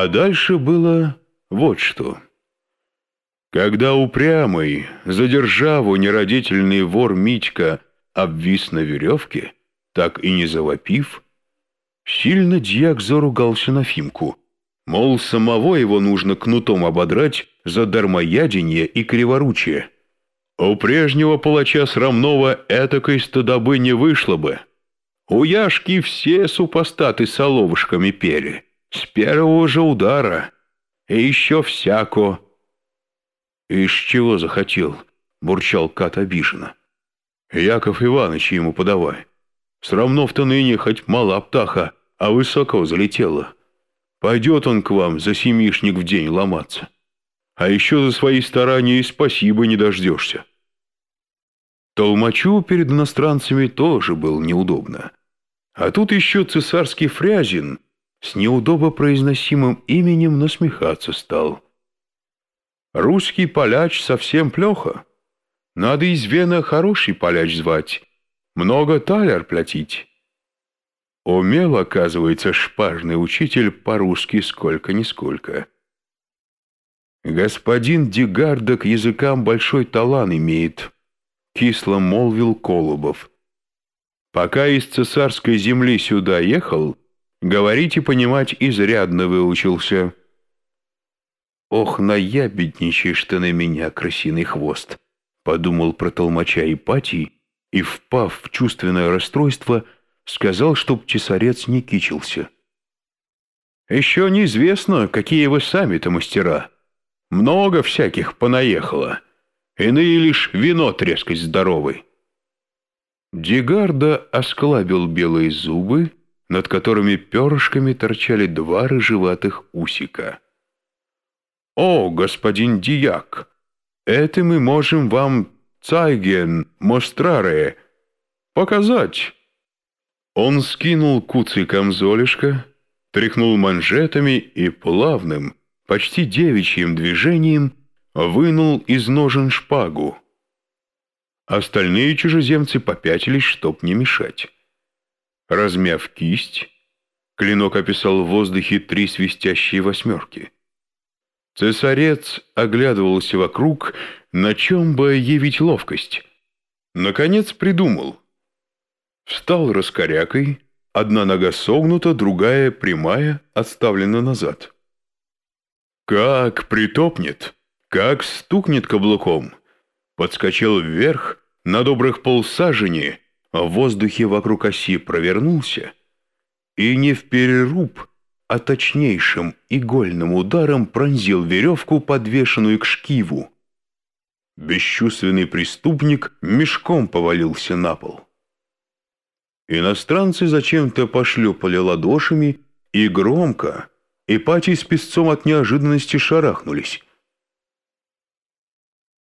А дальше было вот что. Когда упрямый, за державу неродительный вор Митька обвис на веревке, так и не завопив, сильно дьяк заругался на Фимку, мол, самого его нужно кнутом ободрать за дармоядение и криворучие. У прежнего палача срамного этакой стыдобы не вышло бы. У Яшки все супостаты соловушками пели, с первого же удара, и еще всяко. «Из чего захотел?» — бурчал Кат обиженно. «Яков Иванович ему подавай. Срамнов-то ныне хоть мала птаха, а высоко залетела. Пойдет он к вам за семишник в день ломаться. А еще за свои старания и спасибо не дождешься». Толмачу перед иностранцами тоже было неудобно. А тут еще цесарский Фрязин с неудобо произносимым именем насмехаться стал. «Русский поляч совсем плохо. Надо из Вена хороший поляч звать, много таляр платить». Умел, оказывается, шпажный учитель по-русски сколько-нисколько. «Господин Дегардо к языкам большой талант имеет», — кисло молвил Колубов. Пока из цесарской земли сюда ехал, говорить и понимать изрядно выучился. «Ох, наябедничаешь ты на меня, крысиный хвост!» — подумал про толмача Ипатий и, впав в чувственное расстройство, сказал, чтоб цесарец не кичился. «Еще неизвестно, какие вы сами-то мастера. Много всяких понаехало. Иные лишь вино трескать здоровый. Дигарда осклабил белые зубы, над которыми перышками торчали два рыжеватых усика. «О, господин Дияк, это мы можем вам, Цайген, Мостраре, показать!» Он скинул куцый камзолишко, тряхнул манжетами и плавным, почти девичьим движением вынул из ножен шпагу. Остальные чужеземцы попятились, чтоб не мешать. Размяв кисть, клинок описал в воздухе три свистящие восьмерки. Цесарец оглядывался вокруг, на чем бы явить ловкость. Наконец придумал. Встал раскорякой, одна нога согнута, другая прямая, отставлена назад. Как притопнет, как стукнет каблуком — подскочил вверх на добрых полсажени, в воздухе вокруг оси провернулся и не в переруб, а точнейшим игольным ударом пронзил веревку, подвешенную к шкиву. Бесчувственный преступник мешком повалился на пол. Иностранцы зачем-то пошлепали ладошами и громко, Ипатий с песцом от неожиданности шарахнулись.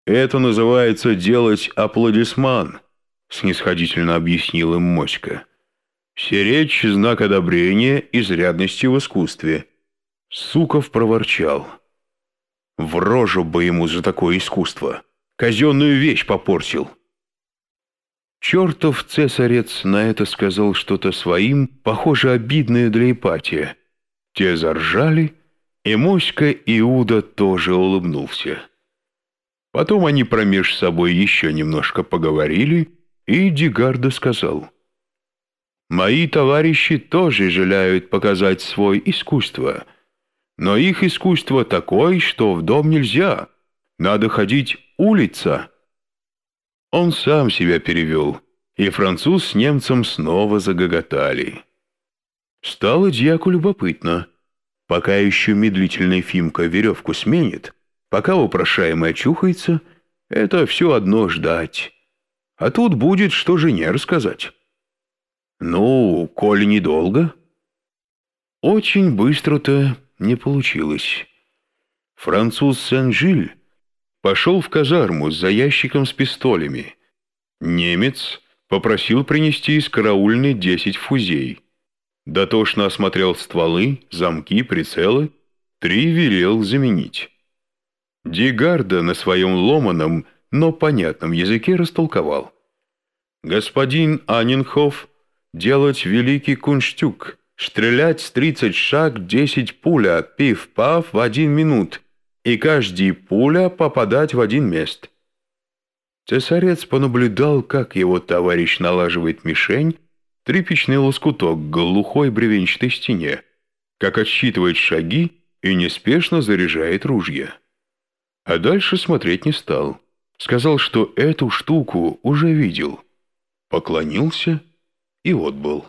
«Это называется делать аплодисман», — снисходительно объяснил им Моська. «Серечь — знак одобрения изрядности в искусстве». Суков проворчал. «В рожу бы ему за такое искусство! Казенную вещь попортил!» Чертов цесарец на это сказал что-то своим, похоже, обидное для Ипатия. Те заржали, и Моська Иуда тоже улыбнулся. Потом они промеж собой еще немножко поговорили, и Дигардо сказал, «Мои товарищи тоже желают показать свое искусство, но их искусство такое, что в дом нельзя, надо ходить улица». Он сам себя перевел, и француз с немцем снова загоготали. Стало дьяку любопытно. Пока еще медлительный Фимка веревку сменит, Пока упрошаемый очухается, это все одно ждать. А тут будет, что жене рассказать. Ну, коли недолго. Очень быстро-то не получилось. Француз Сен-Жиль пошел в казарму за ящиком с пистолями. Немец попросил принести из караульной десять фузей. Дотошно осмотрел стволы, замки, прицелы, три велел заменить. Дигарда на своем ломаном, но понятном языке растолковал. «Господин Анинхоф делать великий кунштюк, стрелять с тридцать шаг десять пуля, пив-пав в один минут, и каждый пуля попадать в один мест. Цесарец понаблюдал, как его товарищ налаживает мишень, тряпичный лоскуток глухой бревенчатой стене, как отсчитывает шаги и неспешно заряжает ружья. А дальше смотреть не стал. Сказал, что эту штуку уже видел. Поклонился и отбыл.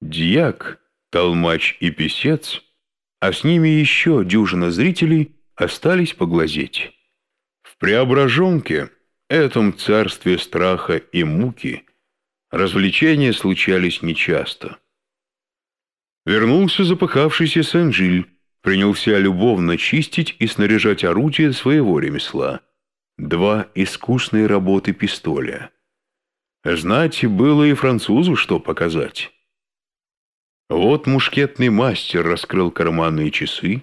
Дьяк, толмач и писец, а с ними еще дюжина зрителей остались поглазеть. В Преображенке, этом царстве страха и муки, развлечения случались нечасто. Вернулся запыхавшийся Сен-Жиль, принялся любовно чистить и снаряжать орудие своего ремесла. Два искусные работы пистоля. Знать было и французу что показать. Вот мушкетный мастер раскрыл карманные часы,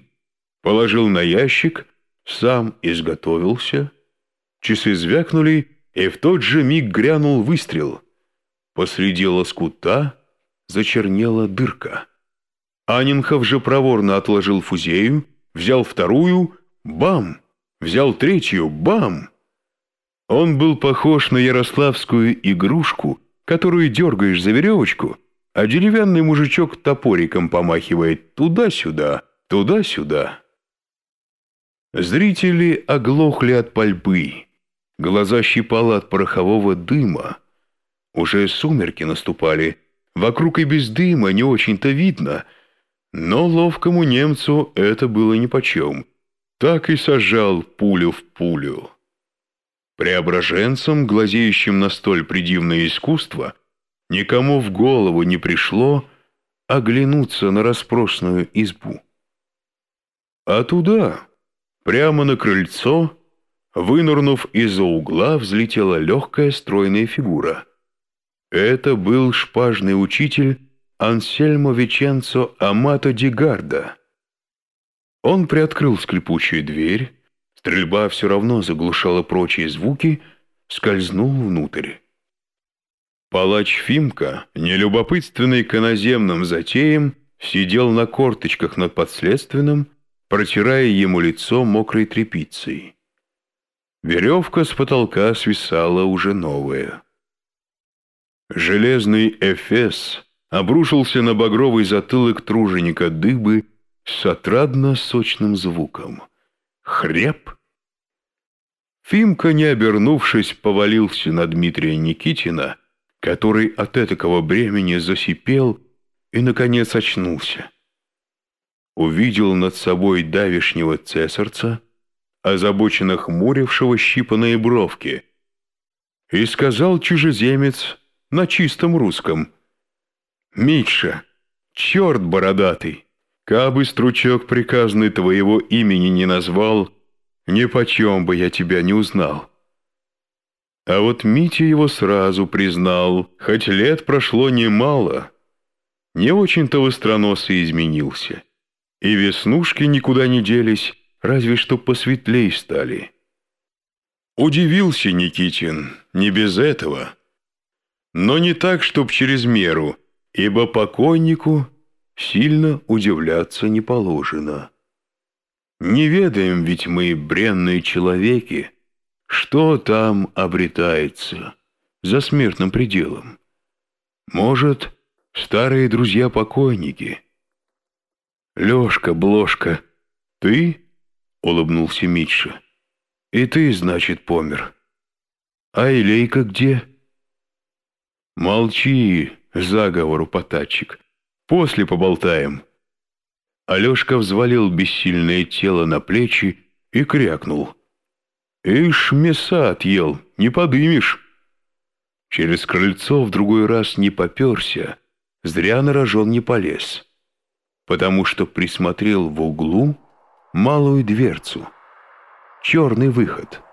положил на ящик, сам изготовился. Часы звякнули, и в тот же миг грянул выстрел. Посреди лоскута зачернела дырка. Анинхов же проворно отложил фузею, взял вторую, бам, взял третью, бам. Он был похож на ярославскую игрушку, которую дергаешь за веревочку, а деревянный мужичок топориком помахивает туда-сюда, туда-сюда. Зрители оглохли от пальбы, глаза щипало от порохового дыма. Уже сумерки наступали, вокруг и без дыма не очень-то видно, но ловкому немцу это было нипочем. Так и сажал пулю в пулю. Преображенцам, глазеющим на столь придивное искусство, никому в голову не пришло оглянуться на распросную избу. А туда, прямо на крыльцо, вынырнув из-за угла, взлетела легкая стройная фигура. Это был шпажный учитель Ансельмо Веченцо Амато Дигарда. Он приоткрыл скрипучую дверь, стрельба все равно заглушала прочие звуки, скользнул внутрь. Палач Фимка, нелюбопытственный к иноземным затеям, сидел на корточках над подследственным, протирая ему лицо мокрой тряпицей. Веревка с потолка свисала уже новая. Железный эфес обрушился на багровый затылок труженика дыбы с отрадно-сочным звуком. Хреп! Фимка, не обернувшись, повалился на Дмитрия Никитина, который от этакого бремени засипел и, наконец, очнулся. Увидел над собой давишнего цесарца, озабоченно хмурившего щипанные бровки, и сказал чужеземец на чистом русском «Митша, черт бородатый, кабы стручок приказный твоего имени не назвал, ни почем бы я тебя не узнал». А вот Митя его сразу признал, хоть лет прошло немало. Не очень-то востроносый изменился. И веснушки никуда не делись, разве что посветлей стали. Удивился Никитин, не без этого. Но не так, чтоб через меру, ибо покойнику сильно удивляться не положено. Не ведаем ведь мы, бренные человеки, что там обретается за смертным пределом? Может, старые друзья-покойники? Лешка, Блошка, ты? Улыбнулся Митша. И ты, значит, помер. А Илейка где? Молчи, заговору потатчик. После поболтаем. Алешка взвалил бессильное тело на плечи и крякнул. «Ишь, мяса отъел, не подымешь!» Через крыльцо в другой раз не поперся, зря на рожон не полез, потому что присмотрел в углу малую дверцу. Черный выход —